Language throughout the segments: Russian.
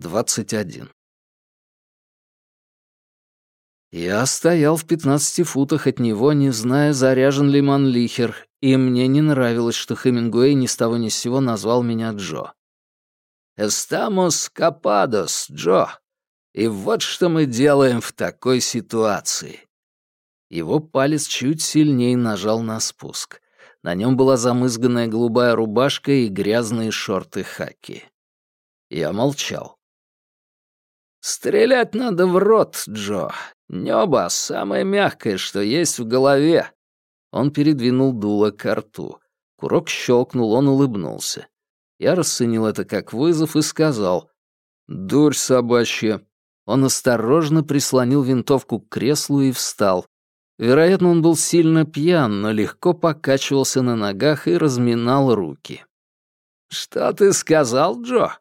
21. Я стоял в 15 футах от него, не зная, заряжен ли Манлихер, и мне не нравилось, что Хемингуэй ни с того ни с сего назвал меня Джо. «Эстамос кападос, Джо. И вот что мы делаем в такой ситуации». Его палец чуть сильнее нажал на спуск. На нем была замызганная голубая рубашка и грязные шорты хаки. Я молчал. «Стрелять надо в рот, Джо. Небо — самое мягкое, что есть в голове». Он передвинул дуло к рту. Курок щелкнул, он улыбнулся. Я расценил это как вызов и сказал «Дурь собачья». Он осторожно прислонил винтовку к креслу и встал. Вероятно, он был сильно пьян, но легко покачивался на ногах и разминал руки. «Что ты сказал, Джо?»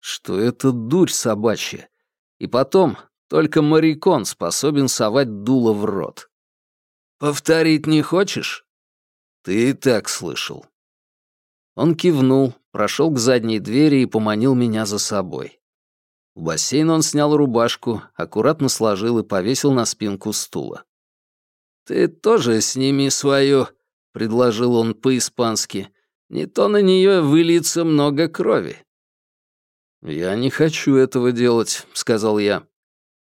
«Что это дурь собачья. И потом, только морякон способен совать дуло в рот». «Повторить не хочешь?» «Ты и так слышал». Он кивнул, прошел к задней двери и поманил меня за собой. В бассейн он снял рубашку, аккуратно сложил и повесил на спинку стула. «Ты тоже сними свою», — предложил он по-испански. «Не то на нее выльется много крови». «Я не хочу этого делать», — сказал я.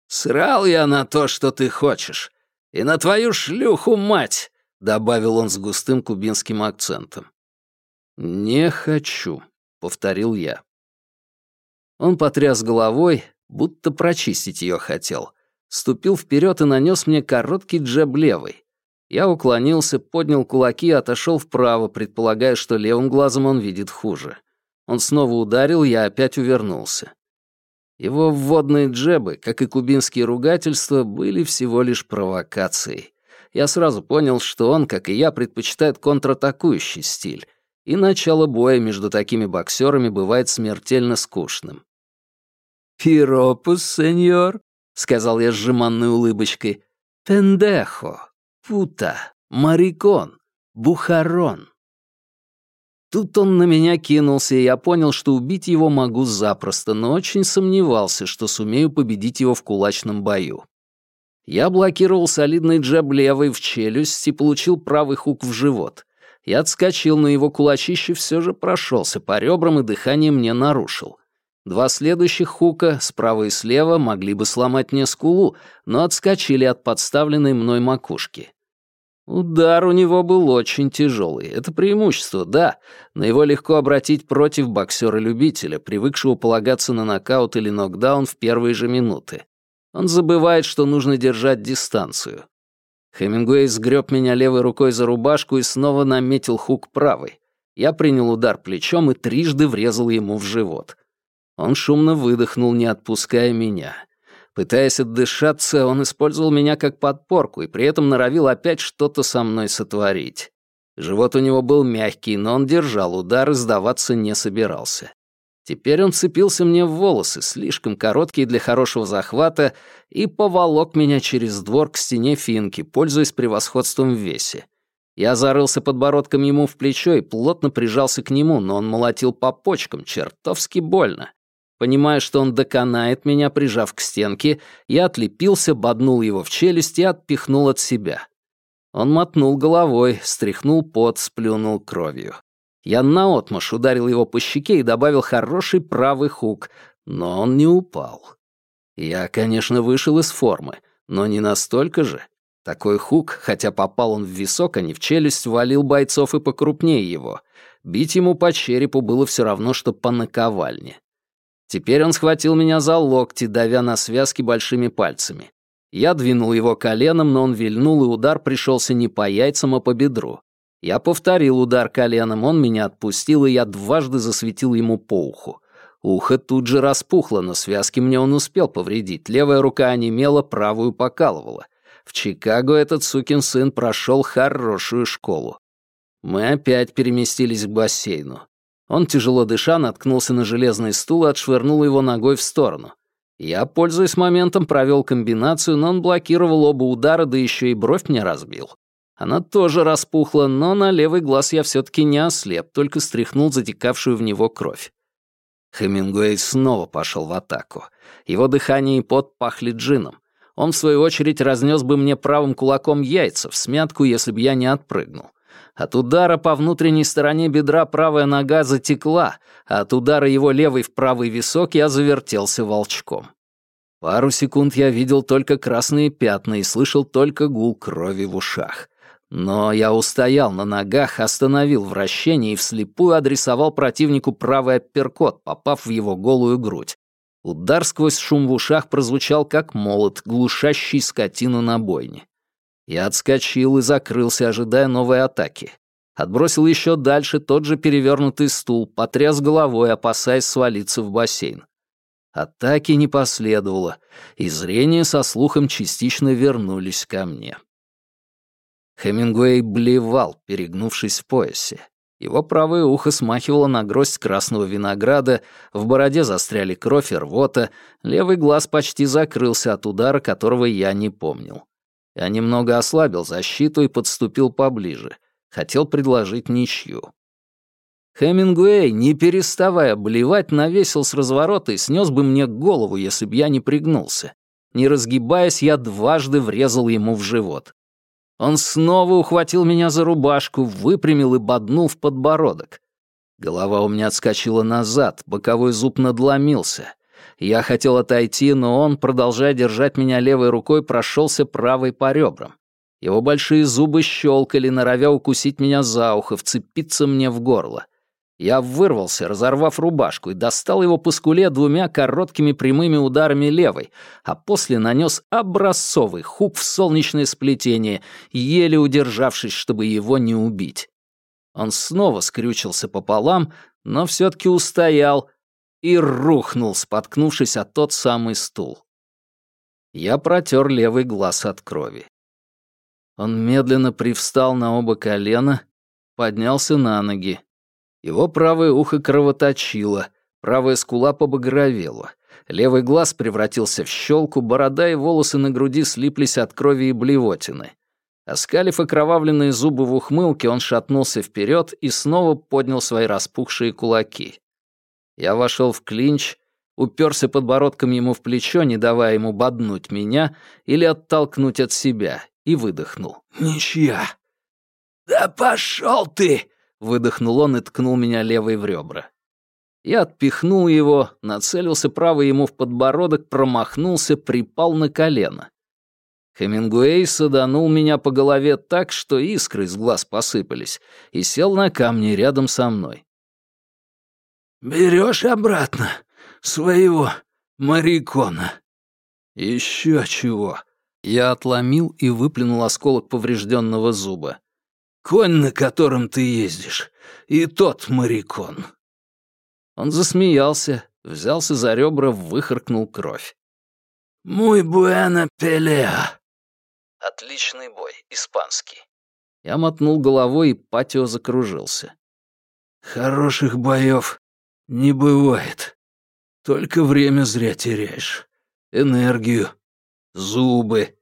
«Срал я на то, что ты хочешь. И на твою шлюху мать», — добавил он с густым кубинским акцентом. «Не хочу», — повторил я. Он потряс головой, будто прочистить ее хотел. Ступил вперед и нанес мне короткий джеб левой. Я уклонился, поднял кулаки и отошел вправо, предполагая, что левым глазом он видит хуже. Он снова ударил, я опять увернулся. Его вводные джебы, как и кубинские ругательства, были всего лишь провокацией. Я сразу понял, что он, как и я, предпочитает контратакующий стиль, и начало боя между такими боксерами бывает смертельно скучным. «Пиропус, сеньор», — сказал я с жеманной улыбочкой, «пендехо, пута, марикон, бухарон». Тут он на меня кинулся, и я понял, что убить его могу запросто, но очень сомневался, что сумею победить его в кулачном бою. Я блокировал солидный джеб левой в челюсть и получил правый хук в живот. Я отскочил, но его кулачище все же прошелся по ребрам и дыхание мне нарушил. Два следующих хука, справа и слева, могли бы сломать мне скулу, но отскочили от подставленной мной макушки. Удар у него был очень тяжелый. Это преимущество, да, но его легко обратить против боксера-любителя, привыкшего полагаться на нокаут или нокдаун в первые же минуты. Он забывает, что нужно держать дистанцию. Хемингуэй сгреб меня левой рукой за рубашку и снова наметил хук правой. Я принял удар плечом и трижды врезал ему в живот. Он шумно выдохнул, не отпуская меня. Пытаясь отдышаться, он использовал меня как подпорку и при этом норовил опять что-то со мной сотворить. Живот у него был мягкий, но он держал удар и сдаваться не собирался. Теперь он цепился мне в волосы, слишком короткие для хорошего захвата, и поволок меня через двор к стене финки, пользуясь превосходством в весе. Я зарылся подбородком ему в плечо и плотно прижался к нему, но он молотил по почкам, чертовски больно. Понимая, что он доконает меня, прижав к стенке, я отлепился, боднул его в челюсть и отпихнул от себя. Он мотнул головой, стряхнул пот, сплюнул кровью. Я наотмашь ударил его по щеке и добавил хороший правый хук, но он не упал. Я, конечно, вышел из формы, но не настолько же. Такой хук, хотя попал он в висок, а не в челюсть, валил бойцов и покрупнее его. Бить ему по черепу было все равно, что по наковальне. Теперь он схватил меня за локти, давя на связки большими пальцами. Я двинул его коленом, но он вильнул, и удар пришелся не по яйцам, а по бедру. Я повторил удар коленом, он меня отпустил, и я дважды засветил ему по уху. Ухо тут же распухло, но связки мне он успел повредить. Левая рука онемела, правую покалывала. В Чикаго этот сукин сын прошел хорошую школу. Мы опять переместились к бассейну. Он, тяжело дыша, наткнулся на железный стул и отшвырнул его ногой в сторону. Я, пользуясь моментом, провел комбинацию, но он блокировал оба удара, да еще и бровь мне разбил. Она тоже распухла, но на левый глаз я все-таки не ослеп, только стряхнул затекавшую в него кровь. Хемингуэй снова пошел в атаку. Его дыхание и пот пахли джином. Он, в свою очередь, разнес бы мне правым кулаком яйца в смятку, если бы я не отпрыгнул. От удара по внутренней стороне бедра правая нога затекла, а от удара его левой в правый висок я завертелся волчком. Пару секунд я видел только красные пятна и слышал только гул крови в ушах. Но я устоял на ногах, остановил вращение и вслепую адресовал противнику правый апперкот, попав в его голую грудь. Удар сквозь шум в ушах прозвучал как молот, глушащий скотину на бойне. Я отскочил и закрылся, ожидая новой атаки. Отбросил еще дальше тот же перевернутый стул, потряс головой, опасаясь свалиться в бассейн. Атаки не последовало, и зрение со слухом частично вернулись ко мне. Хемингуэй блевал, перегнувшись в поясе. Его правое ухо смахивало на гроздь красного винограда, в бороде застряли кровь и рвота, левый глаз почти закрылся от удара, которого я не помнил. Я немного ослабил защиту и подступил поближе. Хотел предложить ничью. Хемингуэй, не переставая блевать, навесил с разворота и снес бы мне голову, если б я не пригнулся. Не разгибаясь, я дважды врезал ему в живот. Он снова ухватил меня за рубашку, выпрямил и боднул в подбородок. Голова у меня отскочила назад, боковой зуб надломился. Я хотел отойти, но он, продолжая держать меня левой рукой, прошелся правой по ребрам. Его большие зубы щелкали, норовя укусить меня за ухо, вцепиться мне в горло. Я вырвался, разорвав рубашку, и достал его по скуле двумя короткими прямыми ударами левой, а после нанес образцовый хук в солнечное сплетение, еле удержавшись, чтобы его не убить. Он снова скрючился пополам, но все-таки устоял и рухнул, споткнувшись о тот самый стул. Я протер левый глаз от крови. Он медленно привстал на оба колена, поднялся на ноги, его правое ухо кровоточило, правая скула побагровела. Левый глаз превратился в щелку, борода и волосы на груди слиплись от крови и блевотины. Оскалив окровавленные зубы в ухмылке, он шатнулся вперед и снова поднял свои распухшие кулаки. Я вошел в клинч, уперся подбородком ему в плечо, не давая ему боднуть меня или оттолкнуть от себя, и выдохнул. «Ничья!» «Да пошел ты!» выдохнул он и ткнул меня левой в ребра. Я отпихнул его, нацелился правой ему в подбородок, промахнулся, припал на колено. Хемингуэй саданул меня по голове так, что искры из глаз посыпались, и сел на камни рядом со мной. «Берешь обратно своего марикона?» «Еще чего?» Я отломил и выплюнул осколок поврежденного зуба. Конь, на котором ты ездишь, и тот морякон». Он засмеялся, взялся за ребра, выхаркнул кровь. «Муй буэна пелеа». «Отличный бой, испанский». Я мотнул головой, и патио закружился. «Хороших боев не бывает. Только время зря теряешь. Энергию, зубы,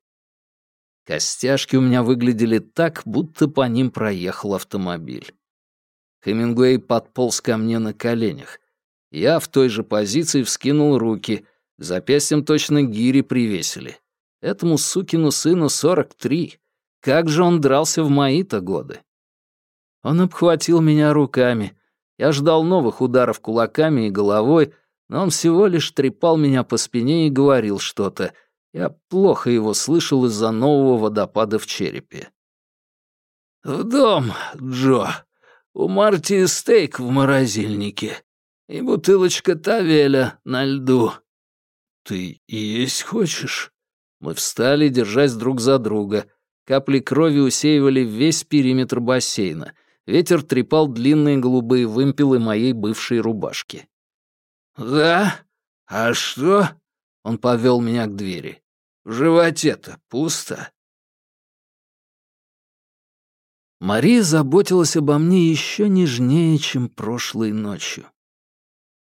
Костяшки у меня выглядели так, будто по ним проехал автомобиль. Хемингуэй подполз ко мне на коленях. Я в той же позиции вскинул руки, к запястьям точно гири привесили. Этому сукину сыну 43. Как же он дрался в мои-то годы? Он обхватил меня руками. Я ждал новых ударов кулаками и головой, но он всего лишь трепал меня по спине и говорил что-то, я плохо его слышал из-за нового водопада в черепе. «В дом, Джо. У Марти стейк в морозильнике и бутылочка тавеля на льду. Ты есть хочешь?» Мы встали, держась друг за друга. Капли крови усеивали весь периметр бассейна. Ветер трепал длинные голубые вымпелы моей бывшей рубашки. «Да? А что?» Он повел меня к двери. В животе-то пусто. Мария заботилась обо мне еще нежнее, чем прошлой ночью.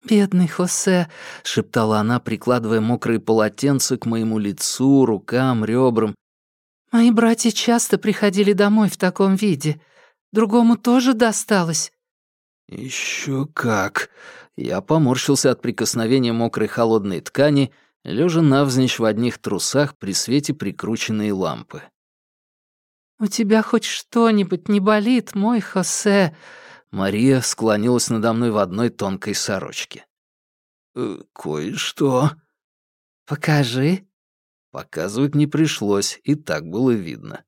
«Бедный Хосе», — шептала она, прикладывая мокрые полотенца к моему лицу, рукам, ребрам. «Мои братья часто приходили домой в таком виде. Другому тоже досталось». Еще как. Я поморщился от прикосновения мокрой холодной ткани, лежа навзничь в одних трусах при свете прикрученной лампы. «У тебя хоть что-нибудь не болит, мой Хосе?» Мария склонилась надо мной в одной тонкой сорочке. «Э, «Кое-что». «Покажи». Показывать не пришлось, и так было видно.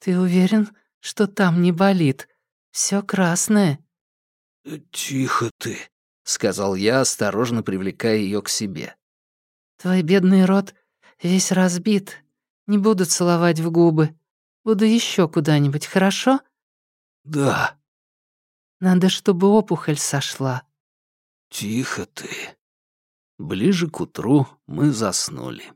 «Ты уверен, что там не болит? Все красное». Э, «Тихо ты», — сказал я, осторожно привлекая ее к себе. «Твой бедный рот весь разбит. Не буду целовать в губы. Буду еще куда-нибудь, хорошо?» «Да». «Надо, чтобы опухоль сошла». «Тихо ты». Ближе к утру мы заснули.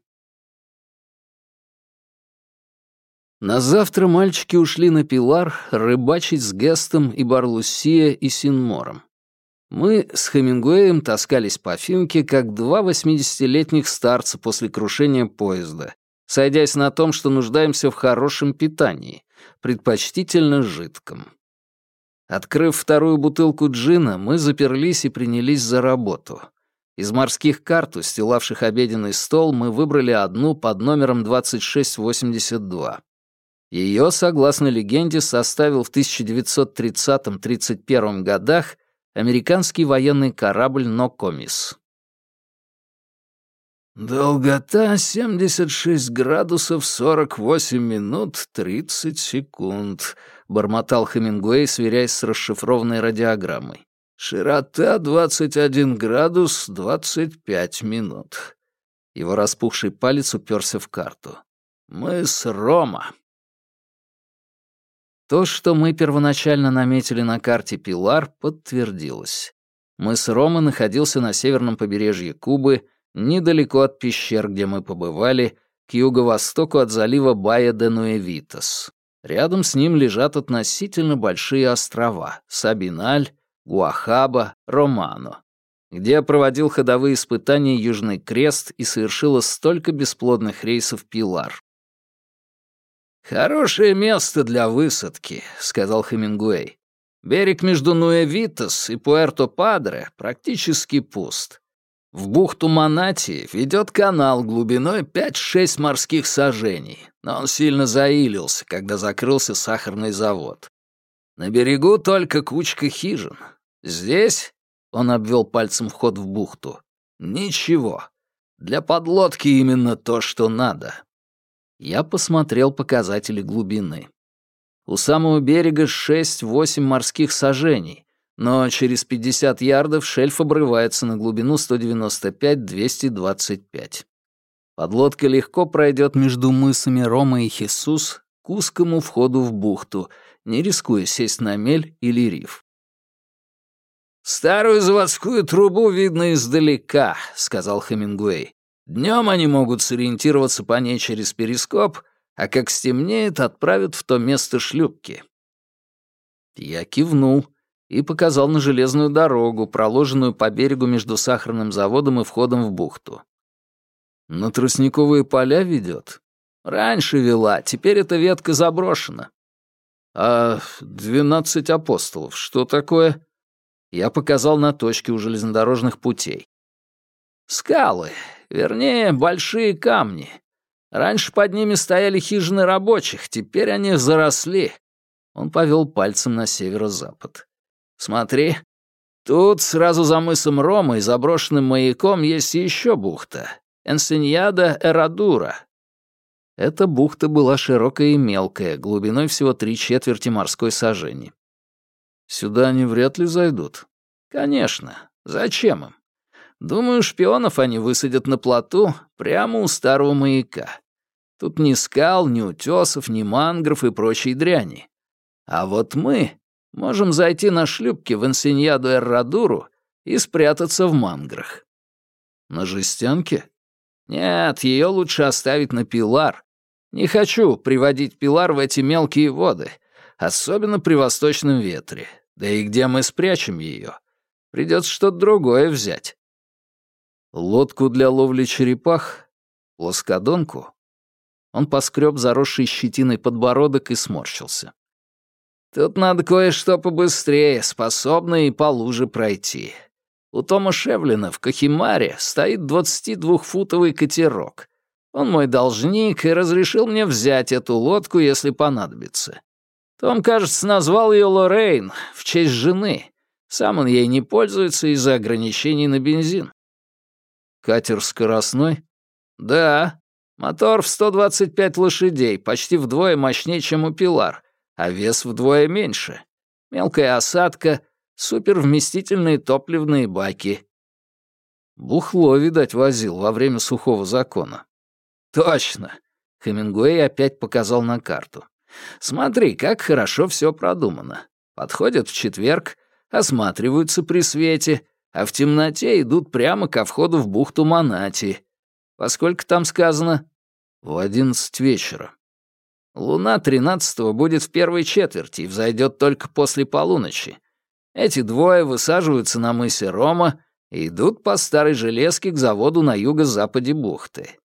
На завтра мальчики ушли на Пилар рыбачить с Гестом и Барлусия и Синмором. Мы с Хемингуэем таскались по Финке, как два восьмидесятилетних старца после крушения поезда, сойдясь на том, что нуждаемся в хорошем питании, предпочтительно жидком. Открыв вторую бутылку джина, мы заперлись и принялись за работу. Из морских карт, устилавших обеденный стол, мы выбрали одну под номером 2682. Ее, согласно легенде, составил в 1930-31 годах американский военный корабль «Нокомис». «Долгота 76 градусов 48 минут 30 секунд», — бормотал Хемингуэй, сверяясь с расшифрованной радиограммой. «Широта 21 градус 25 минут». Его распухший палец уперся в карту. «Мы с Рома». То, что мы первоначально наметили на карте Пилар, подтвердилось. Мыс Рома находился на северном побережье Кубы, недалеко от пещер, где мы побывали, к юго-востоку от залива Бая де Нуэвитас. Рядом с ним лежат относительно большие острова — Сабиналь, Гуахаба, Романо, где проводил ходовые испытания Южный Крест и совершила столько бесплодных рейсов Пилар. «Хорошее место для высадки», — сказал Хемингуэй. «Берег между Нуэвитас и Пуэрто-Падре практически пуст. В бухту Манати ведет канал глубиной 5-6 морских сажений, но он сильно заилился, когда закрылся сахарный завод. На берегу только кучка хижин. Здесь, — он обвел пальцем вход в бухту, — ничего. Для подлодки именно то, что надо. Я посмотрел показатели глубины. У самого берега 6-8 морских сажений, но через 50 ярдов шельф обрывается на глубину 195-225. Подлодка легко пройдет между мысами Рома и Хисус к узкому входу в бухту, не рискуя сесть на мель или риф. «Старую заводскую трубу видно издалека», — сказал Хемингуэй. Днем они могут сориентироваться по ней через перископ, а как стемнеет, отправят в то место шлюпки. Я кивнул и показал на железную дорогу, проложенную по берегу между сахарным заводом и входом в бухту. На тростниковые поля ведет? Раньше вела, теперь эта ветка заброшена. А двенадцать апостолов, что такое? Я показал на точки у железнодорожных путей. Скалы, вернее, большие камни. Раньше под ними стояли хижины рабочих, теперь они заросли. Он повел пальцем на северо-запад. Смотри, тут сразу за мысом Рома и заброшенным маяком есть еще бухта. Энсиньяда Эрадура. Эта бухта была широкая и мелкая, глубиной всего три четверти морской сажени. Сюда они вряд ли зайдут. Конечно. Зачем им? Думаю, шпионов они высадят на плоту прямо у старого маяка. Тут ни скал, ни утесов, ни мангров и прочей дряни. А вот мы можем зайти на шлюпки в Инсиньяду Эррадуру и спрятаться в манграх. На жестянке? Нет, ее лучше оставить на Пилар. Не хочу приводить Пилар в эти мелкие воды, особенно при восточном ветре. Да и где мы спрячем ее? Придется что-то другое взять. Лодку для ловли черепах? Плоскодонку? Он поскреб заросший щетиной подбородок и сморщился. Тут надо кое-что побыстрее, способное и по луже пройти. У Тома Шевлина в Кохимаре стоит 22-футовый катерок. Он мой должник и разрешил мне взять эту лодку, если понадобится. Том, кажется, назвал ее Лоррейн в честь жены. Сам он ей не пользуется из-за ограничений на бензин. Катер скоростной? Да. Мотор в 125 лошадей, почти вдвое мощнее, чем у Пилар, а вес вдвое меньше. Мелкая осадка, супервместительные топливные баки. Бухло, видать, возил во время сухого закона. Точно. Хемингуэй опять показал на карту. Смотри, как хорошо все продумано. Подходят в четверг, осматриваются при свете, а в темноте идут прямо ко входу в бухту Монати. Поскольку там сказано? В одиннадцать вечера. Луна тринадцатого будет в первой четверти и взойдет только после полуночи. Эти двое высаживаются на мысе Рома и идут по старой железке к заводу на юго-западе бухты.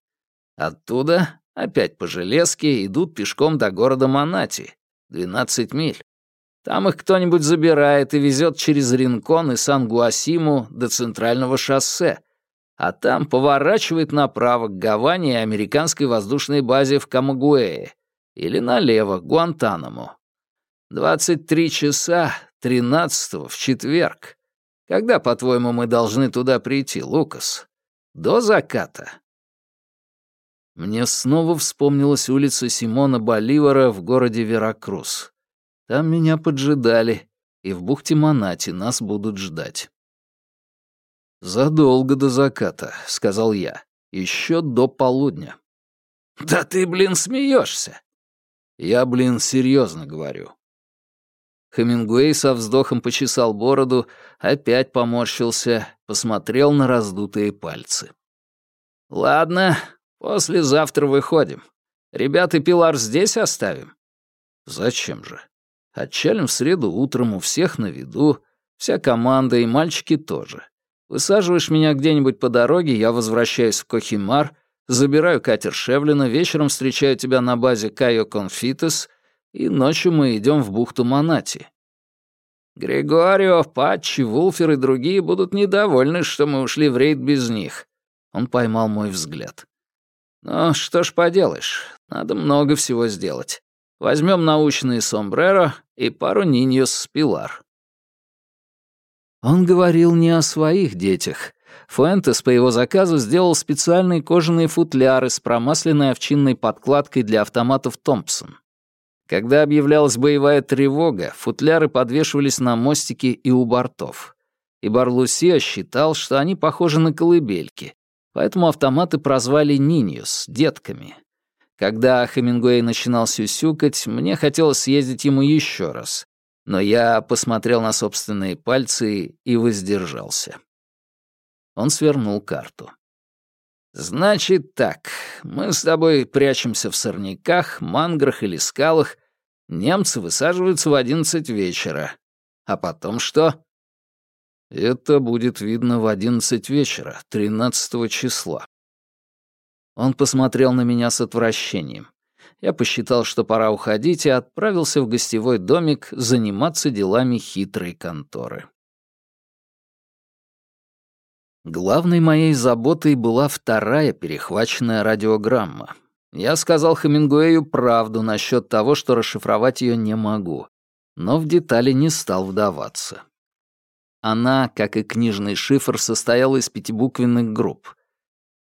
Оттуда, опять по железке, идут пешком до города Монати, 12 миль. Там их кто-нибудь забирает и везет через Ринкон и Сан-Гуасиму до центрального шоссе, а там поворачивает направо к Гаване и американской воздушной базе в Камагуэе или налево, к Гуантанамо. 23 часа 13 в четверг. Когда, по-твоему, мы должны туда прийти, Лукас? До заката. Мне снова вспомнилась улица Симона Боливара в городе Веракрус. Там меня поджидали, и в бухте Монати нас будут ждать. «Задолго до заката», — сказал я. «Еще до полудня». «Да ты, блин, смеешься!» «Я, блин, серьезно говорю». Хемингуэй со вздохом почесал бороду, опять поморщился, посмотрел на раздутые пальцы. «Ладно, послезавтра выходим. Ребят и Пилар здесь оставим?» «Зачем же? Отчалим в среду утром у всех на виду, вся команда и мальчики тоже. Высаживаешь меня где-нибудь по дороге, я возвращаюсь в Кохимар, забираю катер Шевлина, вечером встречаю тебя на базе Кайо Конфитес, и ночью мы идем в бухту Монати. Григорио, Патчи, Вулфер и другие будут недовольны, что мы ушли в рейд без них. Он поймал мой взгляд. Ну, что ж поделаешь, надо много всего сделать. Возьмем научные сомбреро и пару ниньос с пилар. Он говорил не о своих детях. Фуэнтес по его заказу сделал специальные кожаные футляры с промасленной овчинной подкладкой для автоматов Томпсон. Когда объявлялась боевая тревога, футляры подвешивались на мостике и у бортов. И Барлусия считал, что они похожи на колыбельки, поэтому автоматы прозвали «Ниньюс» — «детками». Когда Хемингуэй начинал сюсюкать, мне хотелось съездить ему еще раз, но я посмотрел на собственные пальцы и воздержался. Он свернул карту. «Значит так, мы с тобой прячемся в сорняках, манграх или скалах, немцы высаживаются в одиннадцать вечера. А потом что?» «Это будет видно в одиннадцать вечера, тринадцатого числа», он посмотрел на меня с отвращением. Я посчитал, что пора уходить, и отправился в гостевой домик заниматься делами хитрой конторы. Главной моей заботой была вторая перехваченная радиограмма. Я сказал Хемингуэю правду насчет того, что расшифровать ее не могу, но в детали не стал вдаваться. Она, как и книжный шифр, состояла из пятибуквенных групп.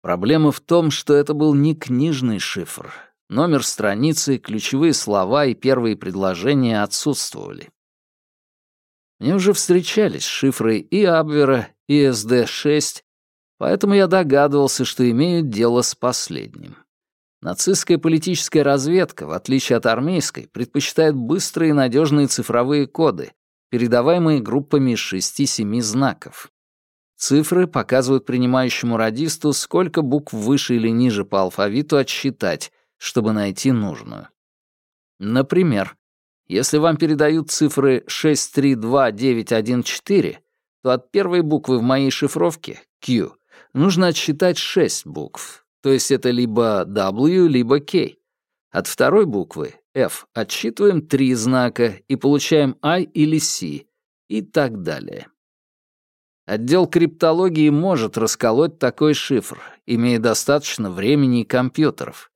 Проблема в том, что это был не книжный шифр. Номер страницы, ключевые слова и первые предложения отсутствовали. Мне уже встречались шифры и Абвера, и СД-6, поэтому я догадывался, что имеют дело с последним. Нацистская политическая разведка, в отличие от армейской, предпочитает быстрые и надежные цифровые коды, передаваемые группами из шести-семи знаков. Цифры показывают принимающему радисту, сколько букв выше или ниже по алфавиту отсчитать, чтобы найти нужную. Например, если вам передают цифры 632914, то от первой буквы в моей шифровке, Q, нужно отсчитать 6 букв, то есть это либо W, либо K. От второй буквы, F, отсчитываем 3 знака и получаем I или C, и так далее. Отдел криптологии может расколоть такой шифр, имея достаточно времени и компьютеров.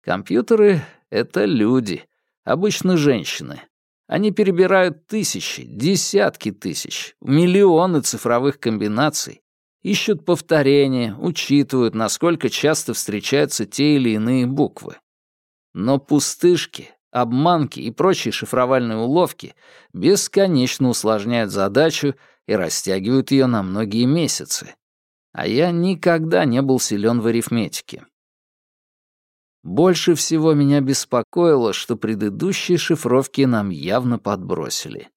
Компьютеры — это люди, обычно женщины. Они перебирают тысячи, десятки тысяч, миллионы цифровых комбинаций, ищут повторения, учитывают, насколько часто встречаются те или иные буквы. Но пустышки, обманки и прочие шифровальные уловки бесконечно усложняют задачу и растягивают ее на многие месяцы. А я никогда не был силен в арифметике. Больше всего меня беспокоило, что предыдущие шифровки нам явно подбросили.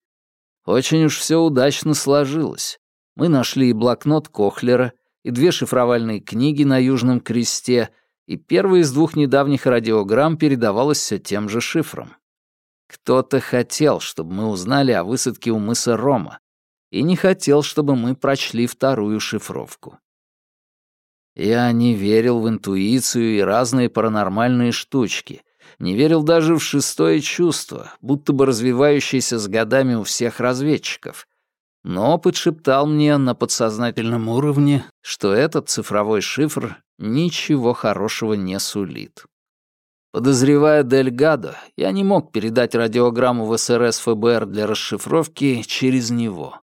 Очень уж все удачно сложилось. Мы нашли и блокнот Кохлера, и две шифровальные книги на Южном Кресте, и первая из двух недавних радиограмм передавалась все тем же шифром. Кто-то хотел, чтобы мы узнали о высадке у мыса Рома, и не хотел, чтобы мы прочли вторую шифровку. Я не верил в интуицию и разные паранормальные штучки, не верил даже в шестое чувство, будто бы развивающееся с годами у всех разведчиков, но опыт шептал мне на подсознательном уровне, что этот цифровой шифр ничего хорошего не сулит. Подозревая Дельгадо, я не мог передать радиограмму в СРС ФБР для расшифровки через него.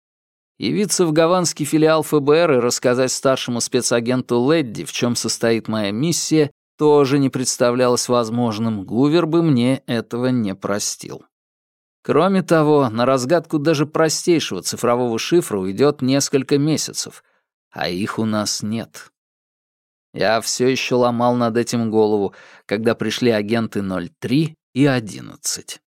Явиться в гаванский филиал ФБР и рассказать старшему спецагенту Ледди, в чем состоит моя миссия, тоже не представлялось возможным, Гувер бы мне этого не простил. Кроме того, на разгадку даже простейшего цифрового шифра уйдет несколько месяцев, а их у нас нет. Я все еще ломал над этим голову, когда пришли агенты 03 и 11.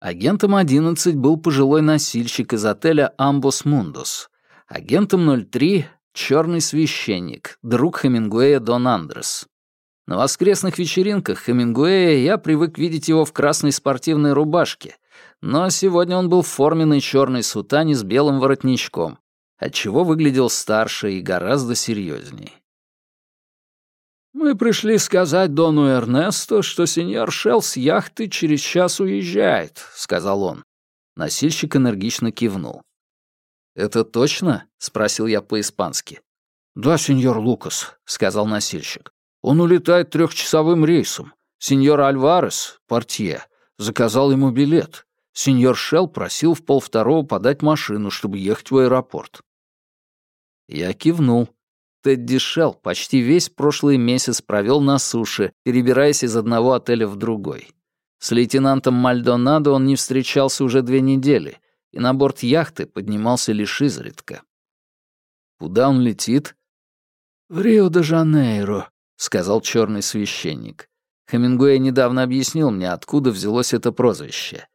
Агентом 11 был пожилой носильщик из отеля «Амбос Мундус». Агентом 03 — черный священник, друг Хемингуэя Дон Андрес. На воскресных вечеринках Хемингуэя я привык видеть его в красной спортивной рубашке, но сегодня он был в форменной черной сутане с белым воротничком, отчего выглядел старше и гораздо серьезней. «Мы пришли сказать Дону Эрнесту, что сеньор Шелл с яхты через час уезжает», — сказал он. Носильщик энергично кивнул. «Это точно?» — спросил я по-испански. «Да, сеньор Лукас», — сказал носильщик. «Он улетает трехчасовым рейсом. Сеньор Альварес, портье, заказал ему билет. Сеньор Шелл просил в полвторого подать машину, чтобы ехать в аэропорт. Я кивнул. Тедди Шелл почти весь прошлый месяц провел на суше, перебираясь из одного отеля в другой. С лейтенантом Мальдонадо он не встречался уже две недели, и на борт яхты поднимался лишь изредка. Куда он летит? «В Рио-де-Жанейро», — сказал черный священник. Хемингуэй недавно объяснил мне, откуда взялось это прозвище.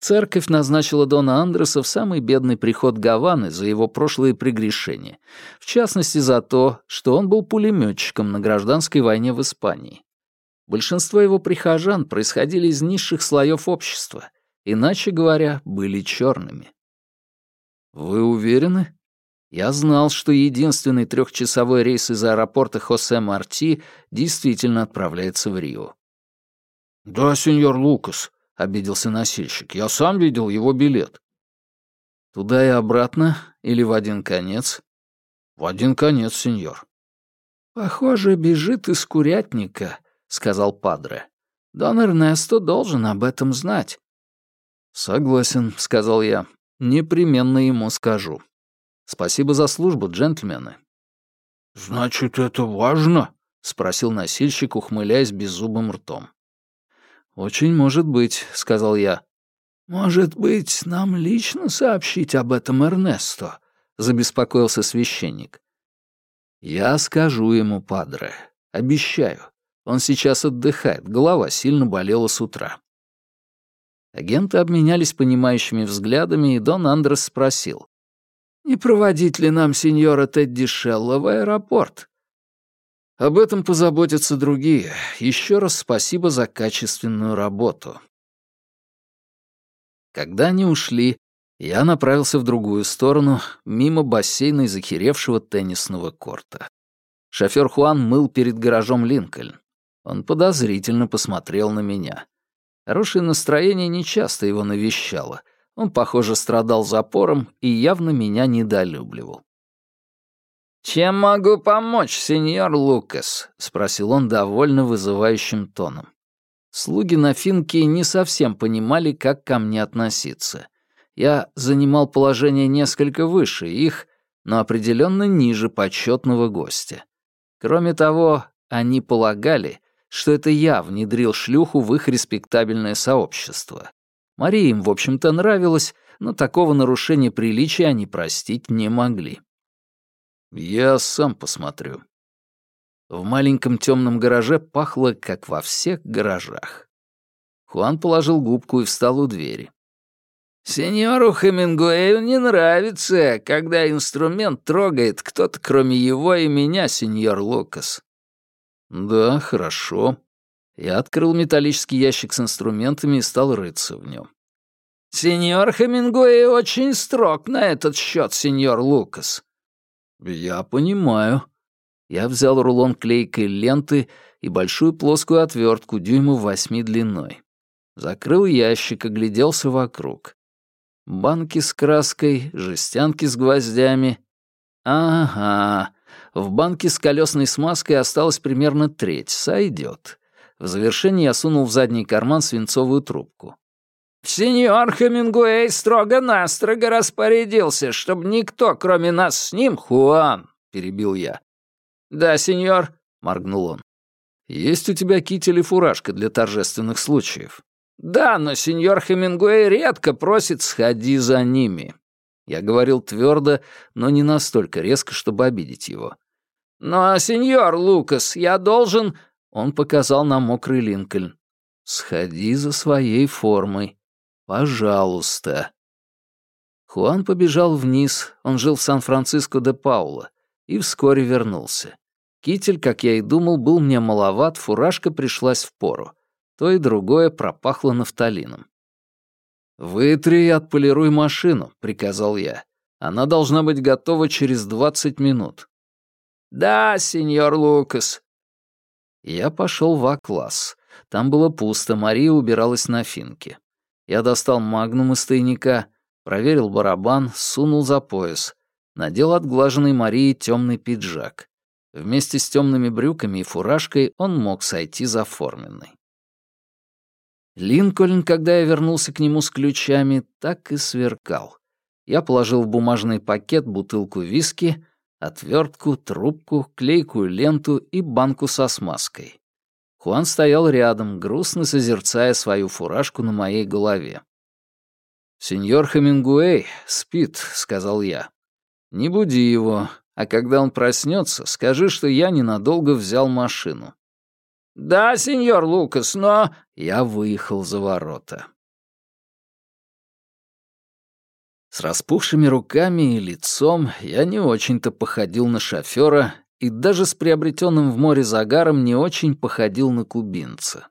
Церковь назначила Дона Андреса в самый бедный приход Гаваны за его прошлые прегрешения, в частности за то, что он был пулеметчиком на гражданской войне в Испании. Большинство его прихожан происходили из низших слоев общества, иначе говоря, были черными. «Вы уверены?» Я знал, что единственный трехчасовой рейс из аэропорта Хосе Марти действительно отправляется в Рио. «Да, сеньор Лукас», — обиделся носильщик. «Я сам видел его билет». «Туда и обратно или в один конец?» «В один конец, сеньор». «Похоже, бежит из курятника», — сказал Падре. «Дон Эрнесто должен об этом знать». «Согласен», — сказал я. «Непременно ему скажу. Спасибо за службу, джентльмены». «Значит, это важно?» — спросил носильщик, ухмыляясь беззубым ртом. «Очень может быть», — сказал я. «Может быть, нам лично сообщить об этом Эрнесто?» — забеспокоился священник. «Я скажу ему, падре. Обещаю. Он сейчас отдыхает, голова сильно болела с утра». Агенты обменялись понимающими взглядами, и Дон Андрес спросил. «Не проводить ли нам сеньора Тедди Шелла в аэропорт? Об этом позаботятся другие. Еще раз спасибо за качественную работу. Когда они ушли, я направился в другую сторону, мимо бассейна и захеревшего теннисного корта. Шофёр Хуан мыл перед гаражом Линкольн. Он подозрительно посмотрел на меня. Хорошее настроение нечасто его навещало. Он, похоже, страдал запором и явно меня недолюбливал. «Чем могу помочь, сеньор Лукас?» — спросил он довольно вызывающим тоном. Слуги на финке не совсем понимали, как ко мне относиться. Я занимал положение несколько выше их, но определенно ниже почетного гостя. Кроме того, они полагали, что это я внедрил шлюху в их респектабельное сообщество. Мария им, в общем-то, нравилась, но такого нарушения приличия они простить не могли. «Я сам посмотрю». В маленьком темном гараже пахло, как во всех гаражах. Хуан положил губку и встал у двери. «Сеньору Хемингуэю не нравится, когда инструмент трогает кто-то, кроме его и меня, сеньор Лукас». «Да, хорошо». Я открыл металлический ящик с инструментами и стал рыться в нем. «Сеньор Хемингуэй очень строг на этот счет, сеньор Лукас». «Я понимаю». Я взял рулон клейкой ленты и большую плоскую отвертку дюймов восьми длиной. Закрыл ящик, огляделся вокруг. Банки с краской, жестянки с гвоздями. Ага, в банке с колесной смазкой осталось примерно треть, сойдет. В завершении я сунул в задний карман свинцовую трубку. «Сеньор Хемингуэй строго-настрого распорядился, чтобы никто, кроме нас с ним, Хуан», — перебил я. «Да, сеньор», — моргнул он. «Есть у тебя китель и фуражка для торжественных случаев?» «Да, но сеньор Хемингуэй редко просит «сходи за ними». Я говорил твердо, но не настолько резко, чтобы обидеть его. «Но, сеньор Лукас, я должен...» Он показал на мокрый Линкольн. «Сходи за своей формой. Пожалуйста». Хуан побежал вниз, он жил в Сан-Франциско де Паула, и вскоре вернулся. Китель, как я и думал, был мне маловат, фуражка пришлась в пору. То и другое пропахло нафталином. «Вытри и отполируй машину», — приказал я. «Она должна быть готова через двадцать минут». «Да, сеньор Лукас». Я пошел в А-класс. Там было пусто, Мария убиралась на финке. Я достал магнум из тайника, проверил барабан, сунул за пояс. Надел отглаженный Марии темный пиджак. Вместе с темными брюками и фуражкой он мог сойти за форменный. Линкольн, когда я вернулся к нему с ключами, так и сверкал. Я положил в бумажный пакет бутылку виски, отвертку, трубку, клейкую ленту и банку со смазкой. Хуан стоял рядом, грустно созерцая свою фуражку на моей голове. «Сеньор Хемингуэй спит», — сказал я. «Не буди его, а когда он проснется, скажи, что я ненадолго взял машину. «Да, сеньор Лукас, но...» Я выехал за ворота. С распухшими руками и лицом я не очень-то походил на шофера и даже с приобретенным в море загаром не очень походил на кубинца.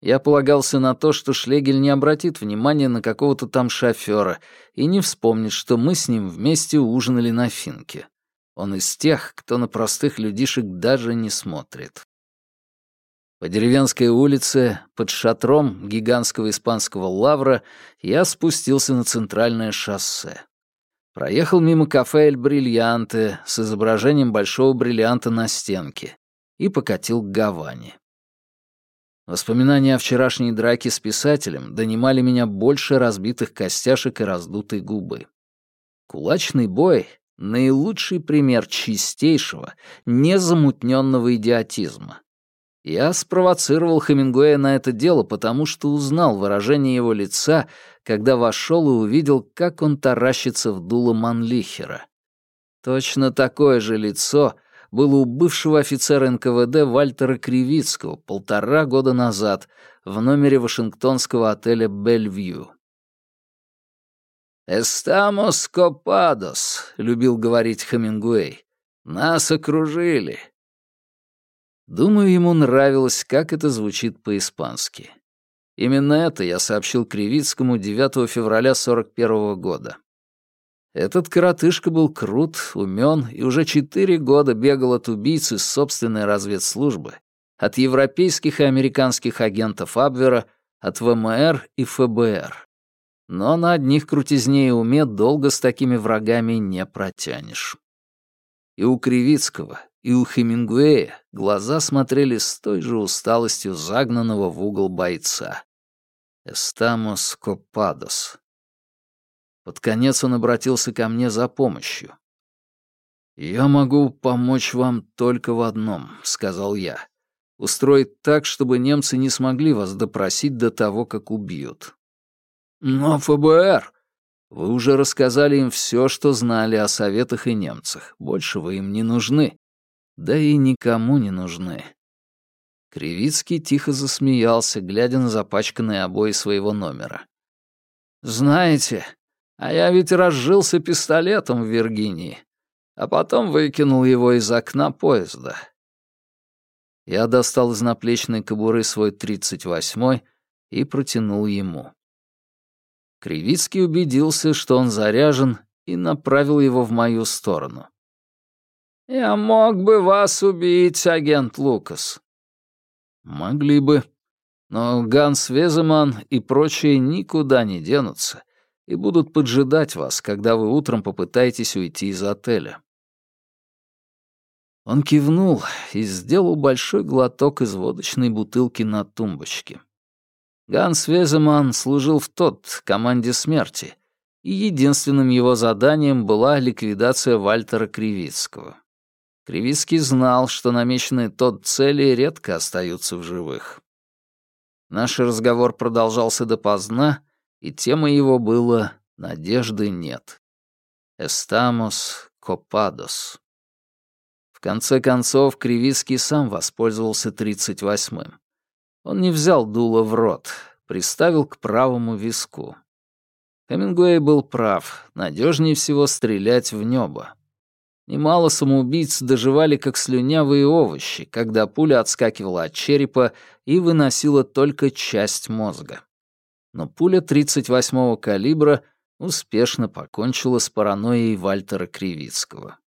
Я полагался на то, что Шлегель не обратит внимания на какого-то там шофера и не вспомнит, что мы с ним вместе ужинали на финке. Он из тех, кто на простых людишек даже не смотрит. По деревенской улице, под шатром гигантского испанского лавра, я спустился на центральное шоссе. Проехал мимо кафе «Эль Бриллианте» с изображением большого бриллианта на стенке и покатил к Гаване. Воспоминания о вчерашней драке с писателем донимали меня больше разбитых костяшек и раздутой губы. Кулачный бой — наилучший пример чистейшего, незамутненного идиотизма. Я спровоцировал Хемингуэя на это дело, потому что узнал выражение его лица, когда вошел и увидел, как он таращится в дуло Манлихера. Точно такое же лицо было у бывшего офицера НКВД Вальтера Кривицкого полтора года назад в номере вашингтонского отеля «Бельвью». «Эстамос копадос», — любил говорить Хемингуэй. «Нас окружили. Думаю, ему нравилось, как это звучит по-испански. Именно это я сообщил Кривицкому 9 февраля 41 года. Этот коротышка был крут, умен и уже четыре года бегал от убийц из собственной разведслужбы, от европейских и американских агентов Абвера, от ВМР и ФБР. Но на одних крутизне и уме долго с такими врагами не протянешь. И у Кривицкого, и у Хемингуэя глаза смотрели с той же усталостью загнанного в угол бойца. «Эстамос копадос». Под конец он обратился ко мне за помощью. «Я могу помочь вам только в одном», — сказал я. «Устроить так, чтобы немцы не смогли вас допросить до того, как убьют». «Но ФБР!» «Вы уже рассказали им все, что знали о Советах и немцах. Больше вы им не нужны. Да и никому не нужны». Кривицкий тихо засмеялся, глядя на запачканные обои своего номера. «Знаете, а я ведь разжился пистолетом в Виргинии а потом выкинул его из окна поезда. Я достал из наплечной кобуры свой тридцать восьмой и протянул ему. Кривицкий убедился, что он заряжен, и направил его в мою сторону. «Я мог бы вас убить, агент Лукас». «Могли бы. Но Ганс Веземан и прочие никуда не денутся и будут поджидать вас, когда вы утром попытаетесь уйти из отеля. Он кивнул и сделал большой глоток из водочной бутылки на тумбочке. Ганс Веземан служил в тот команде смерти, и единственным его заданием была ликвидация Вальтера Кривицкого. Кривицкий знал, что намеченные тот цели редко остаются в живых. Наш разговор продолжался допоздна, и темой его было «Надежды нет». «Эстамос копадос». В конце концов, Кривицкий сам воспользовался 38-м. Он не взял дуло в рот, приставил к правому виску. Хемингуэй был прав, надежнее всего стрелять в небо. Немало самоубийц доживали как слюнявые овощи, когда пуля отскакивала от черепа и выносила только часть мозга но пуля 38-го калибра успешно покончила с паранойей Вальтера Кривицкого.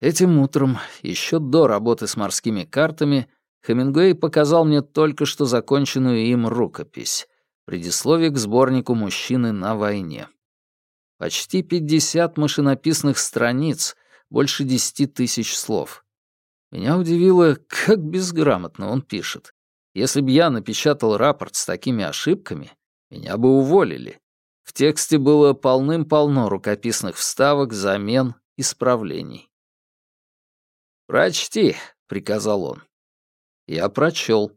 Этим утром, еще до работы с морскими картами, Хемингуэй показал мне только что законченную им рукопись «Предисловие к сборнику «Мужчины на войне». Почти 50 машинописных страниц, больше 10 тысяч слов. Меня удивило, как безграмотно он пишет. Если бы я напечатал рапорт с такими ошибками, меня бы уволили. В тексте было полным-полно рукописных вставок, замен, исправлений. «Прочти», — приказал он. Я прочел.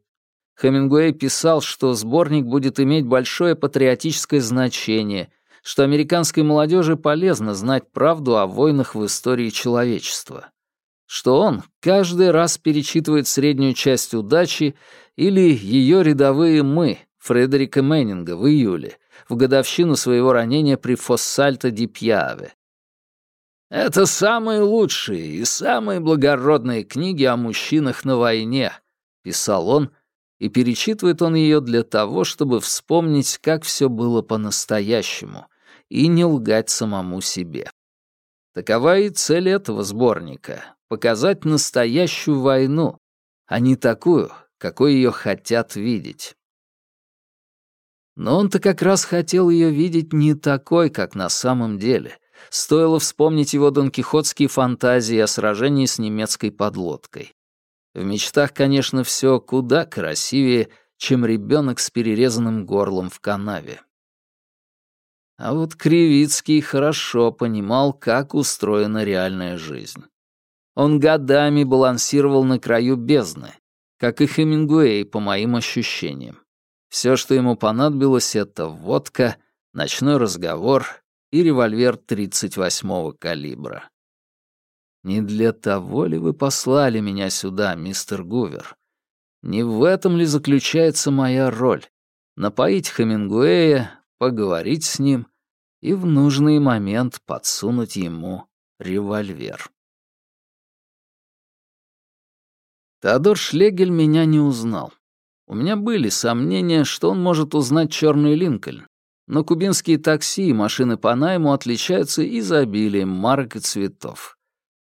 Хемингуэй писал, что сборник будет иметь большое патриотическое значение, что американской молодежи полезно знать правду о войнах в истории человечества что он каждый раз перечитывает среднюю часть удачи или ее рядовые «мы» Фредерика Меннинга в июле, в годовщину своего ранения при Фоссальто ди Пьяве. «Это самые лучшие и самые благородные книги о мужчинах на войне», — писал он, и перечитывает он ее для того, чтобы вспомнить, как все было по-настоящему, и не лгать самому себе. Такова и цель этого сборника показать настоящую войну, а не такую, какой ее хотят видеть. Но он-то как раз хотел ее видеть не такой, как на самом деле. Стоило вспомнить его донкихотские фантазии о сражении с немецкой подлодкой. В мечтах, конечно, все куда красивее, чем ребенок с перерезанным горлом в канаве. А вот Кривицкий хорошо понимал, как устроена реальная жизнь. Он годами балансировал на краю бездны, как и Хемингуэй, по моим ощущениям. Все, что ему понадобилось, это водка, ночной разговор и револьвер 38-го калибра. Не для того ли вы послали меня сюда, мистер Гувер? Не в этом ли заключается моя роль? Напоить Хемингуэя, поговорить с ним и в нужный момент подсунуть ему револьвер. Теодор Шлегель меня не узнал. У меня были сомнения, что он может узнать черный Линкольн, но кубинские такси и машины по найму отличаются изобилием марок и цветов.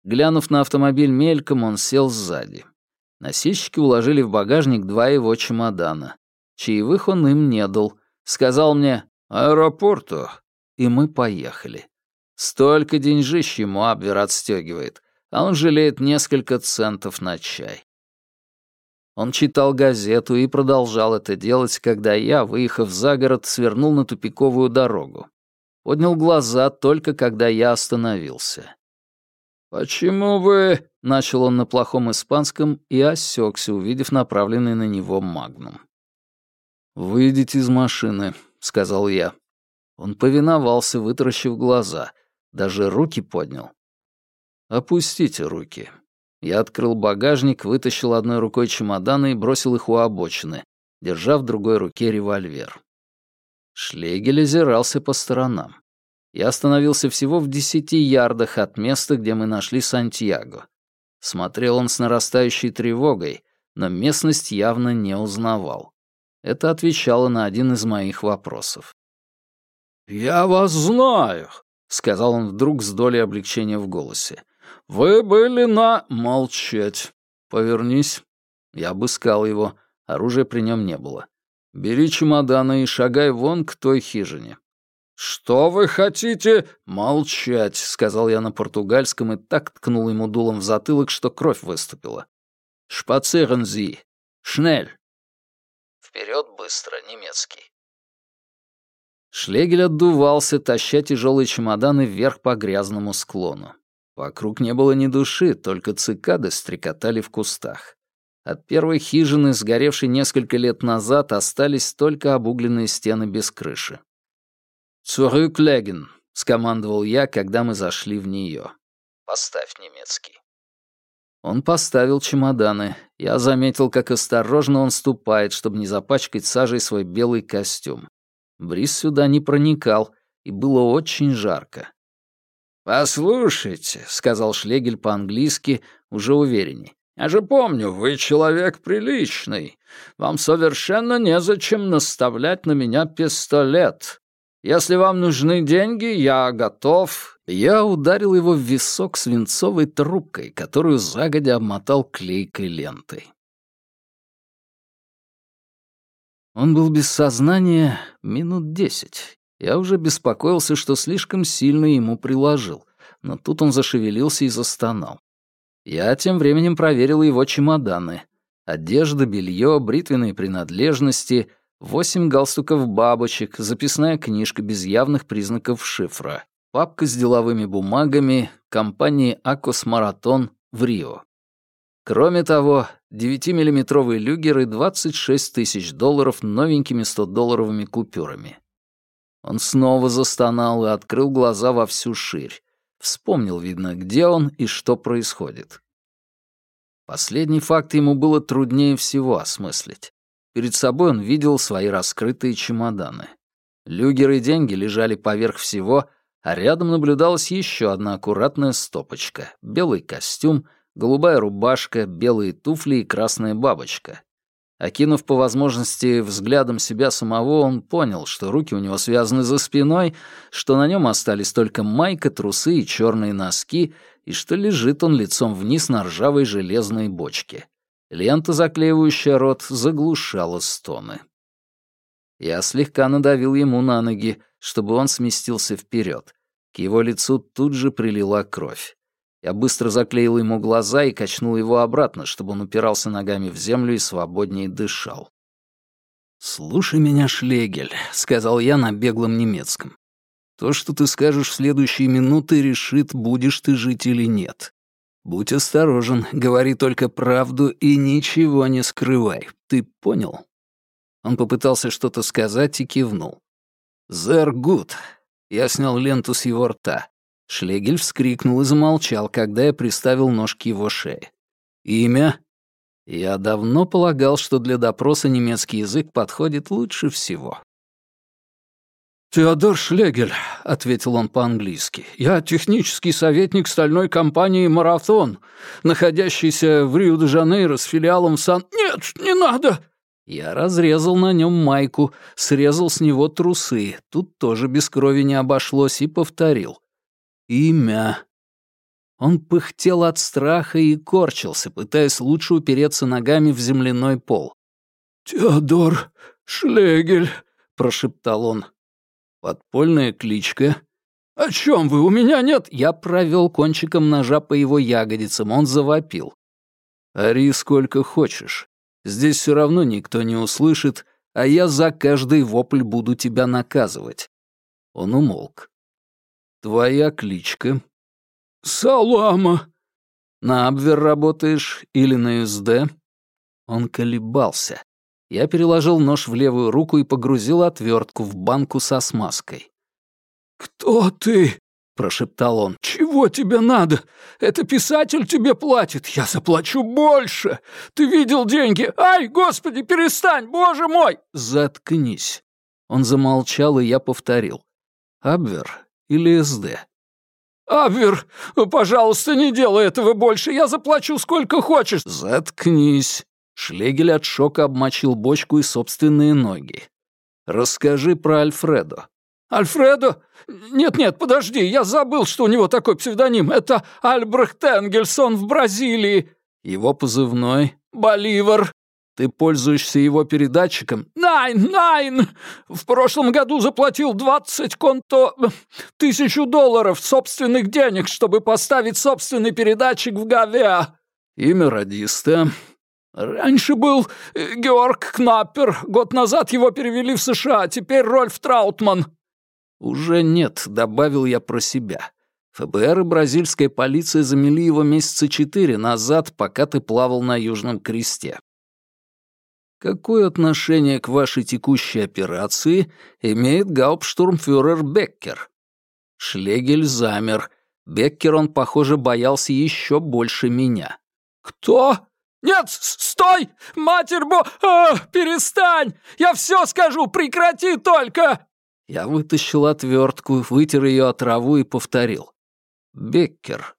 Глянув на автомобиль мельком, он сел сзади. Носильщики уложили в багажник два его чемодана. Чаевых он им не дал. сказал мне «Аэропорту», и мы поехали. Столько деньжищ ему Абвер отстегивает, а он жалеет несколько центов на чай. Он читал газету и продолжал это делать, когда я, выехав за город, свернул на тупиковую дорогу. Поднял глаза только когда я остановился. «Почему вы...» — начал он на плохом испанском и осекся, увидев направленный на него магнум. «Выйдите из машины», — сказал я. Он повиновался, вытаращив глаза. Даже руки поднял. «Опустите руки», я открыл багажник, вытащил одной рукой чемоданы и бросил их у обочины, держа в другой руке револьвер. Шлегель озирался по сторонам. Я остановился всего в десяти ярдах от места, где мы нашли Сантьяго. Смотрел он с нарастающей тревогой, но местность явно не узнавал. Это отвечало на один из моих вопросов. «Я вас знаю», — сказал он вдруг с долей облегчения в голосе. «Вы были на...» «Молчать. Повернись». Я обыскал его. Оружия при нем не было. «Бери чемоданы и шагай вон к той хижине». «Что вы хотите?» «Молчать», — сказал я на португальском и так ткнул ему дулом в затылок, что кровь выступила. «Шпацерензи! Шнель!» «Вперед быстро, немецкий». Шлегель отдувался, таща тяжелые чемоданы вверх по грязному склону. Вокруг не было ни души, только цикады стрекотали в кустах. От первой хижины, сгоревшей несколько лет назад, остались только обугленные стены без крыши. «Цурюклеген», — скомандовал я, когда мы зашли в нее. «Поставь немецкий». Он поставил чемоданы. Я заметил, как осторожно он ступает, чтобы не запачкать сажей свой белый костюм. Бриз сюда не проникал, и было очень жарко. «Послушайте», — сказал Шлегель по-английски, уже уверенней. «Я же помню, вы человек приличный. Вам совершенно незачем наставлять на меня пистолет. Если вам нужны деньги, я готов». Я ударил его в висок свинцовой трубкой, которую загодя обмотал клейкой лентой. Он был без сознания минут десять, я уже беспокоился, что слишком сильно ему приложил, но тут он зашевелился и застонал. Я тем временем проверил его чемоданы. Одежда, белье, бритвенные принадлежности, восемь галстуков бабочек, записная книжка без явных признаков шифра, папка с деловыми бумагами компании «Акос Маратон» в Рио. Кроме того, 9-миллиметровые люгеры 26 тысяч долларов новенькими 100-долларовыми купюрами. Он снова застонал и открыл глаза во всю ширь. Вспомнил, видно, где он и что происходит. Последний факт ему было труднее всего осмыслить. Перед собой он видел свои раскрытые чемоданы. Люгеры и деньги лежали поверх всего, а рядом наблюдалась еще одна аккуратная стопочка. Белый костюм, голубая рубашка, белые туфли и красная бабочка. Окинув по возможности взглядом себя самого, он понял, что руки у него связаны за спиной, что на нем остались только майка, трусы и черные носки, и что лежит он лицом вниз на ржавой железной бочке. Лента, заклеивающая рот, заглушала стоны. Я слегка надавил ему на ноги, чтобы он сместился вперед. К его лицу тут же прилила кровь. Я быстро заклеил ему глаза и качнул его обратно, чтобы он упирался ногами в землю и свободнее дышал. «Слушай меня, Шлегель», — сказал я на беглом немецком. «То, что ты скажешь в следующие минуты, решит, будешь ты жить или нет. Будь осторожен, говори только правду и ничего не скрывай. Ты понял?» Он попытался что-то сказать и кивнул. «Зер гуд». Я снял ленту с его рта. Шлегель вскрикнул и замолчал, когда я приставил нож к его шее. «Имя?» Я давно полагал, что для допроса немецкий язык подходит лучше всего. «Теодор Шлегель», — ответил он по-английски. «Я технический советник стальной компании «Марафон», находящейся в Рио-де-Жанейро с филиалом Сан...» «Нет, не надо!» Я разрезал на нем майку, срезал с него трусы. Тут тоже без крови не обошлось и повторил. Имя. Он пыхтел от страха и корчился, пытаясь лучше упереться ногами в земляной пол. «Теодор Шлегель», прошептал он. «Подпольная кличка». «О чем вы? У меня нет...» Я провел кончиком ножа по его ягодицам, он завопил. «Ори сколько хочешь. Здесь все равно никто не услышит, а я за каждый вопль буду тебя наказывать». Он умолк. «Твоя кличка?» «Салама». «На Абвер работаешь или на СД?» Он колебался. Я переложил нож в левую руку и погрузил отвертку в банку со смазкой. «Кто ты?» — прошептал он. «Чего тебе надо? Это писатель тебе платит. Я заплачу больше. Ты видел деньги? Ай, господи, перестань, боже мой!» «Заткнись». Он замолчал, и я повторил. «Абвер или СД?» «Абвер, пожалуйста, не делай этого больше. Я заплачу сколько хочешь». «Заткнись». Шлегель от шока обмочил бочку и собственные ноги. «Расскажи про Альфредо». «Альфредо? Нет-нет, подожди, я забыл, что у него такой псевдоним. Это Альбрехт Энгельсон в Бразилии». «Его позывной?» «Боливар». «Ты пользуешься его передатчиком?» «Найн, найн! В прошлом году заплатил двадцать конто... тысячу долларов собственных денег, чтобы поставить собственный передатчик в Гавеа». «Имя радиста?» Раньше был э, Георг Кнаппер. Год назад его перевели в США, теперь Рольф Траутман». «Уже нет», — добавил я про себя. ФБР и бразильская полиция замели его месяца четыре назад, пока ты плавал на Южном Кресте. Какое отношение к вашей текущей операции имеет гауптштурмфюрер Беккер? Шлегель замер. Беккер он, похоже, боялся еще больше меня. «Кто?» «Нет, стой! Матерь бо... А, перестань! Я все скажу, прекрати только!» Я вытащил отвертку, вытер ее от траву и повторил. «Беккер».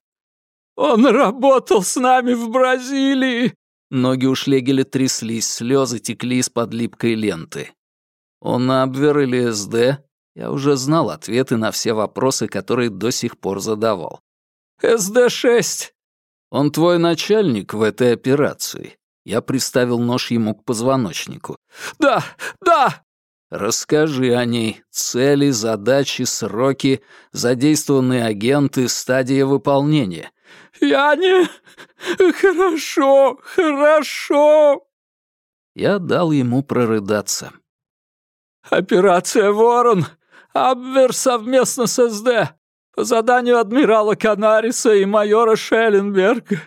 «Он работал с нами в Бразилии!» Ноги у Шлегеля тряслись, слезы текли из-под липкой ленты. «Он Абвер или СД?» Я уже знал ответы на все вопросы, которые до сих пор задавал. «СД-6. «Он твой начальник в этой операции?» Я приставил нож ему к позвоночнику. «Да, да!» «Расскажи о ней. Цели, задачи, сроки, задействованные агенты, стадия выполнения». «Я не... Хорошо, хорошо!» Я дал ему прорыдаться. «Операция «Ворон». Абвер совместно с СД. По заданию адмирала Канариса и майора Шелленберга.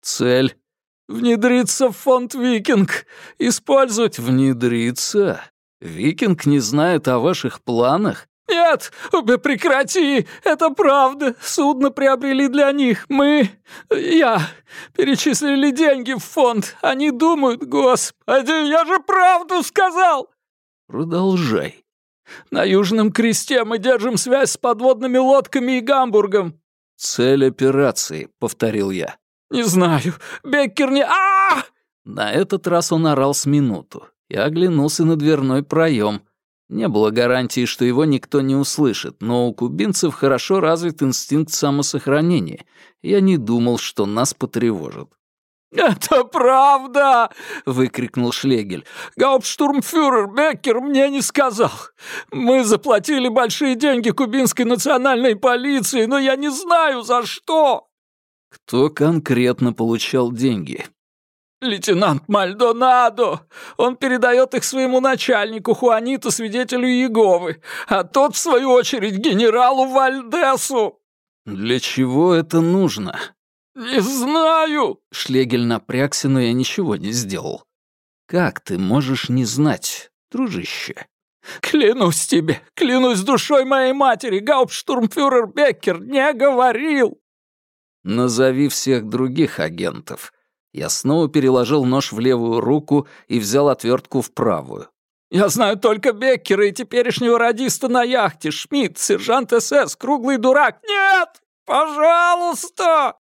Цель — внедриться в фонд «Викинг», использовать «внедриться». Викинг не знает о ваших планах? «Нет, прекрати! Это правда! Судно приобрели для них. Мы... я... перечислили деньги в фонд. Они думают, господи, я же правду сказал!» «Продолжай». На Южном Кресте мы держим связь с подводными лодками и Гамбургом». «Цель операции», — повторил я. «Не знаю. Беккер не... а, На этот раз он орал с минуту. Я оглянулся на дверной проем. Не было гарантии, что его никто не услышит, но у кубинцев хорошо развит инстинкт самосохранения. Я не думал, что нас потревожат. «Это правда!» — выкрикнул Шлегель. «Гауптштурмфюрер Беккер мне не сказал. Мы заплатили большие деньги кубинской национальной полиции, но я не знаю, за что!» «Кто конкретно получал деньги?» «Лейтенант Мальдонадо! Он передает их своему начальнику, Хуаниту, свидетелю Иеговы, а тот, в свою очередь, генералу Вальдесу!» «Для чего это нужно?» «Не знаю!» — Шлегель напрягся, но я ничего не сделал. «Как ты можешь не знать, дружище?» «Клянусь тебе, клянусь душой моей матери, гауптштурмфюрер Беккер не говорил!» «Назови всех других агентов». Я снова переложил нож в левую руку и взял отвертку в правую. «Я знаю только Беккера и теперешнего радиста на яхте, Шмидт, сержант СС, круглый дурак. Нет! Пожалуйста!»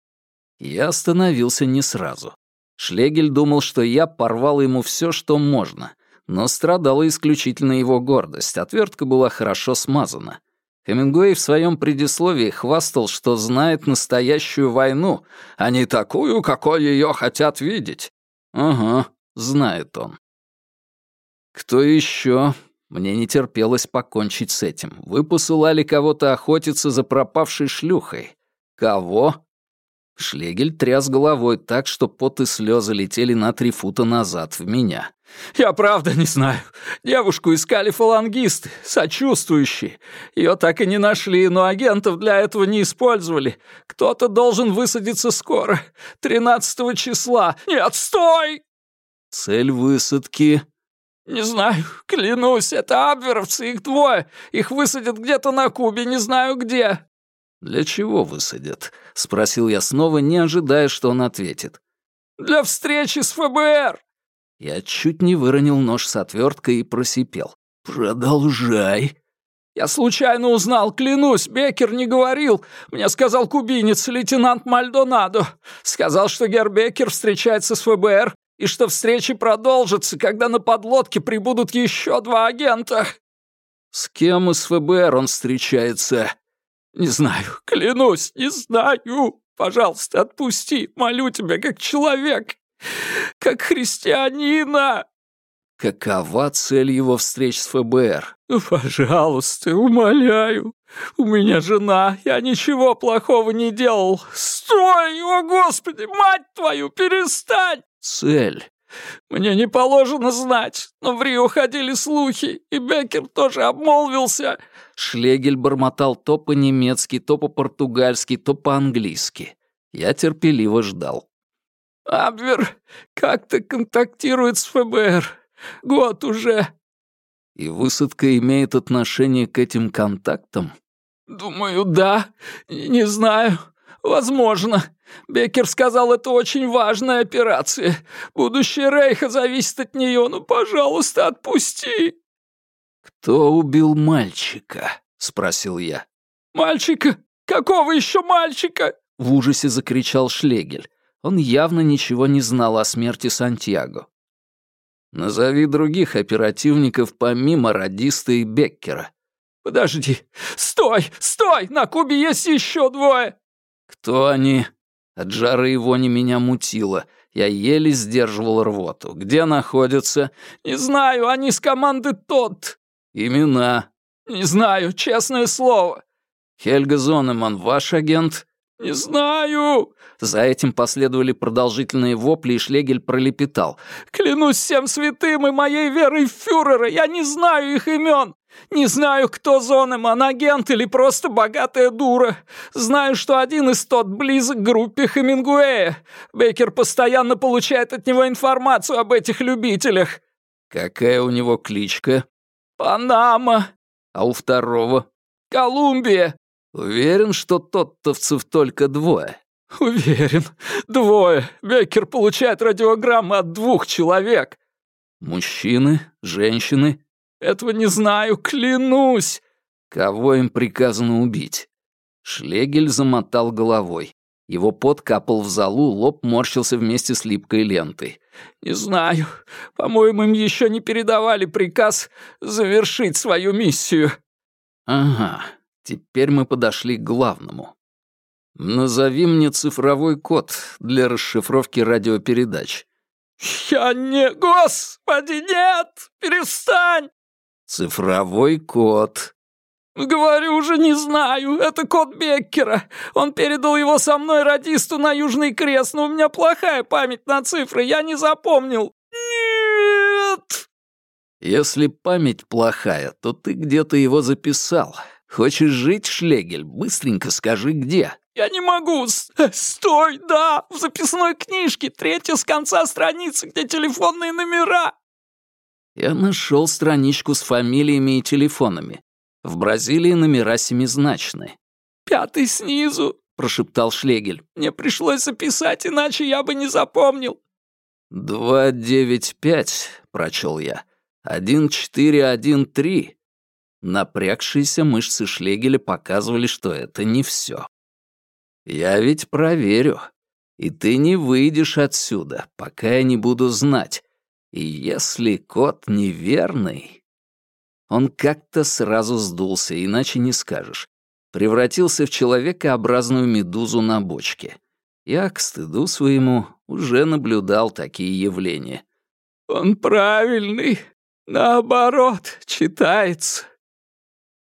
Я остановился не сразу. Шлегель думал, что я порвал ему все, что можно, но страдала исключительно его гордость, отвертка была хорошо смазана. Хемингуэй в своем предисловии хвастал, что знает настоящую войну, а не такую, какой ее хотят видеть. Ага, знает он. Кто еще? Мне не терпелось покончить с этим. Вы посылали кого-то охотиться за пропавшей шлюхой. Кого? Шлегель тряс головой так, что пот и слезы летели на три фута назад в меня. «Я правда не знаю. Девушку искали фалангисты, сочувствующие. Ее так и не нашли, но агентов для этого не использовали. Кто-то должен высадиться скоро. Тринадцатого числа. Нет, стой!» «Цель высадки...» «Не знаю, клянусь, это абверовцы, их двое. Их высадят где-то на Кубе, не знаю где». «Для чего высадят?» — спросил я снова, не ожидая, что он ответит. «Для встречи с ФБР!» Я чуть не выронил нож с отверткой и просипел. «Продолжай!» «Я случайно узнал, клянусь, Беккер не говорил. Мне сказал кубинец, лейтенант Мальдонадо. Сказал, что Гербекер встречается с ФБР и что встреча продолжится, когда на подлодке прибудут еще два агента». «С кем из ФБР он встречается?» «Не знаю, клянусь, не знаю. Пожалуйста, отпусти, молю тебя, как человек, как христианина!» Какова цель его встреч с ФБР? «Пожалуйста, умоляю. У меня жена, я ничего плохого не делал. Стой, о господи, мать твою, перестань!» «Цель. Мне не положено знать, но в Рио ходили слухи, и Беккер тоже обмолвился. Шлегель бормотал то по-немецки, то по-португальски, то по-английски. Я терпеливо ждал. «Абвер как-то контактирует с ФБР. Год уже». «И высадка имеет отношение к этим контактам?» «Думаю, да. Не знаю. Возможно. Беккер сказал, это очень важная операция. Будущее Рейха зависит от нее. Ну, пожалуйста, отпусти». «Кто убил мальчика?» — спросил я. «Мальчика? Какого еще мальчика?» — в ужасе закричал Шлегель. Он явно ничего не знал о смерти Сантьяго. «Назови других оперативников помимо радиста и Беккера». «Подожди! Стой! Стой! На Кубе есть еще двое!» «Кто они?» От жары и вони меня мутило. Я еле сдерживал рвоту. «Где находятся?» «Не знаю, они с команды ТОТ». «Имена?» «Не знаю, честное слово». «Хельга Зонеман ваш агент?» «Не знаю!» За этим последовали продолжительные вопли, и Шлегель пролепетал. «Клянусь всем святым и моей верой в фюрера, я не знаю их имен! Не знаю, кто Зонеман, агент или просто богатая дура. Знаю, что один из тот близок к группе Хемингуэя. Бейкер постоянно получает от него информацию об этих любителях». «Какая у него кличка?» «Панама». «А у второго?» «Колумбия». «Уверен, что тоттовцев только двое?» «Уверен. Двое. Беккер получает радиограммы от двух человек». «Мужчины? Женщины?» «Этого не знаю, клянусь!» «Кого им приказано убить?» Шлегель замотал головой. Его пот капал в залу, лоб морщился вместе с липкой лентой. «Не знаю. По-моему, им еще не передавали приказ завершить свою миссию». «Ага, теперь мы подошли к главному. Назови мне цифровой код для расшифровки радиопередач». «Я не... Господи, нет! Перестань!» «Цифровой код», «Говорю уже, не знаю. Это код Беккера. Он передал его со мной радисту на Южный Крест, но у меня плохая память на цифры. Я не запомнил. Нет!» «Если память плохая, то ты где-то его записал. Хочешь жить, Шлегель? Быстренько скажи, где». «Я не могу. Стой, да, в записной книжке, третья с конца страницы, где телефонные номера». Я нашел страничку с фамилиями и телефонами. В Бразилии номера семизначны. «Пятый снизу», — прошептал Шлегель. «Мне пришлось записать, иначе я бы не запомнил». «Два девять пять», — прочел я. «Один четыре один три». Напрягшиеся мышцы Шлегеля показывали, что это не все. «Я ведь проверю. И ты не выйдешь отсюда, пока я не буду знать, и если код неверный... Он как-то сразу сдулся, иначе не скажешь. Превратился в человекообразную медузу на бочке. Я, к стыду своему, уже наблюдал такие явления. «Он правильный, наоборот читается».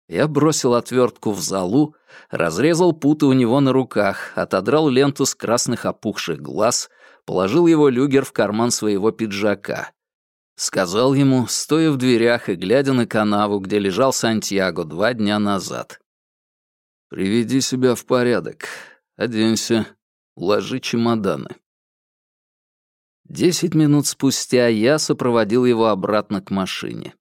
Я бросил отвертку в залу, разрезал путы у него на руках, отодрал ленту с красных опухших глаз, положил его люгер в карман своего пиджака. Сказал ему, стоя в дверях и глядя на канаву, где лежал Сантьяго два дня назад. «Приведи себя в порядок, оденься, уложи чемоданы». Десять минут спустя я сопроводил его обратно к машине.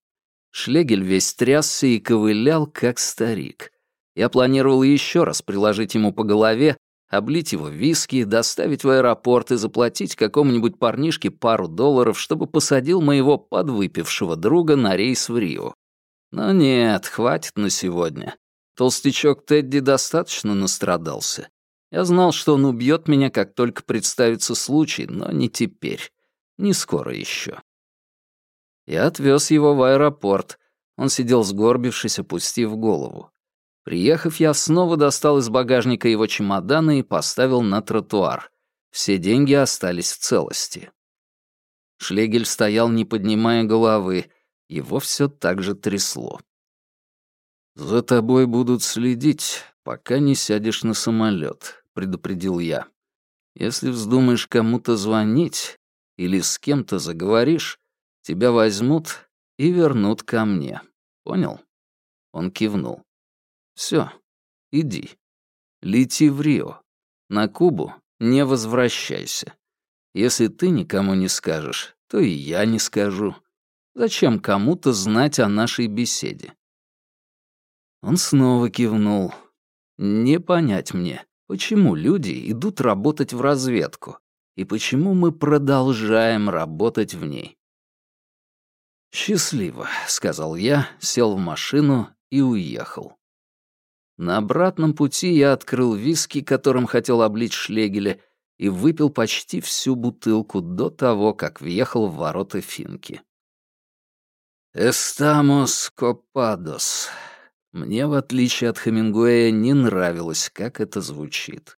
Шлегель весь трясся и ковылял, как старик. Я планировал еще раз приложить ему по голове, облить его виски, доставить в аэропорт и заплатить какому-нибудь парнишке пару долларов, чтобы посадил моего подвыпившего друга на рейс в Рио. Но нет, хватит на сегодня. Толстячок Тедди достаточно настрадался. Я знал, что он убьет меня, как только представится случай, но не теперь. Не скоро еще. Я отвез его в аэропорт. Он сидел сгорбившись, опустив голову. Приехав, я снова достал из багажника его чемоданы и поставил на тротуар. Все деньги остались в целости. Шлегель стоял, не поднимая головы. Его все так же трясло. «За тобой будут следить, пока не сядешь на самолет», — предупредил я. «Если вздумаешь кому-то звонить или с кем-то заговоришь, Тебя возьмут и вернут ко мне. Понял?» Он кивнул. Все, иди. Лети в Рио. На Кубу не возвращайся. Если ты никому не скажешь, то и я не скажу. Зачем кому-то знать о нашей беседе?» Он снова кивнул. «Не понять мне, почему люди идут работать в разведку, и почему мы продолжаем работать в ней. «Счастливо», — сказал я, сел в машину и уехал. На обратном пути я открыл виски, которым хотел облить шлегеля, и выпил почти всю бутылку до того, как въехал в ворота Финки. «Эстамос копадос». Мне, в отличие от Хемингуэя, не нравилось, как это звучит.